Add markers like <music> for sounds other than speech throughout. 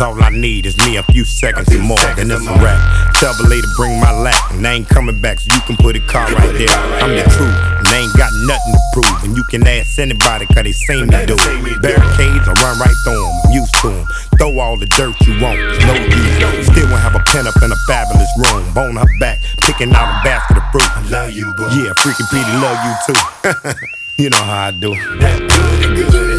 all I need is me a few seconds more, then it's a wrap. Tell the lady bring my lap, and I ain't coming back, so you can put a car right there. I'm the truth, and I ain't got nothing to prove. And you can ask anybody, cause they seen me do it. Barricades, I run right through them, I'm used to them. Throw all the dirt you want, no use. Still won't have a pen up in a fabulous room. Bone her back, picking out a basket of fruit. I love you, boo. Yeah, freaking Petey love you too. <laughs> you know how I do. That goody, You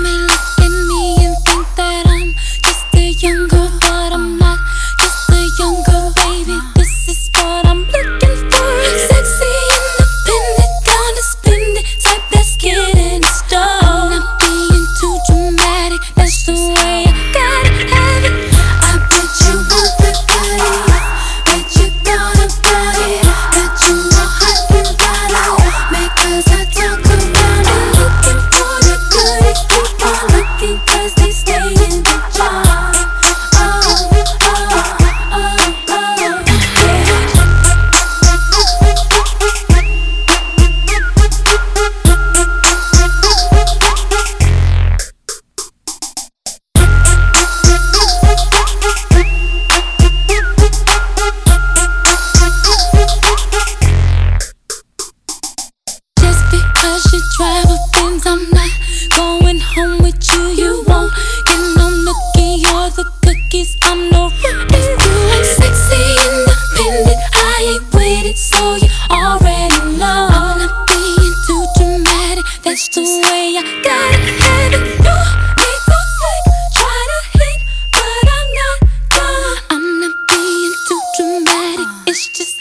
It's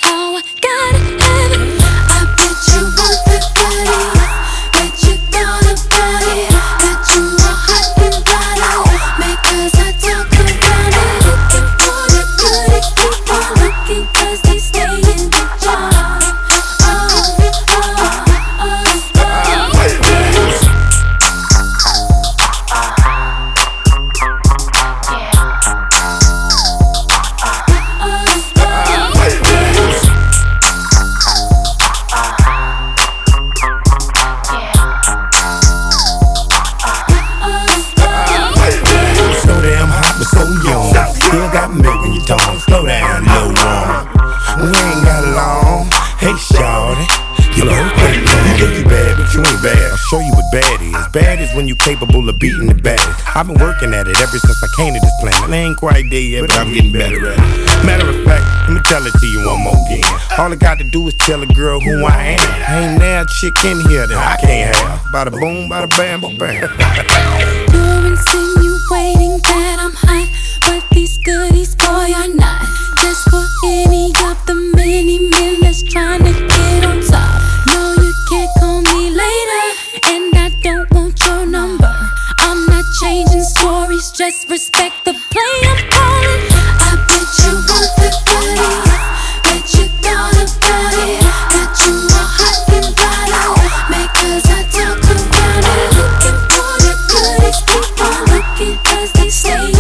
Slow down, little woman. We ain't got long. Hey, shawty. You know, you think you bad, but you ain't bad. I'll show you what bad is. Bad is when you capable of beating the baddest. I've been working at it ever since I came to this planet. I ain't quite there yet, but I'm getting better at it. Matter of fact, let me tell it to you one more again. All I got to do is tell a girl who I am. Ain't a chick in here that I can't have. Bada boom, bada bam, bam. <laughs> You're insinuating that I'm goodies, boy, are not. Just for any of the many men that's trying to get on top. No, you can't call me later, and I don't want your number. I'm not changing stories, just respect the play I'm calling. I bet you want the goodies, bet you thought about it, bet you know I can bottle, because I talk around it, looking for the goodies, keep on looking 'cause they stay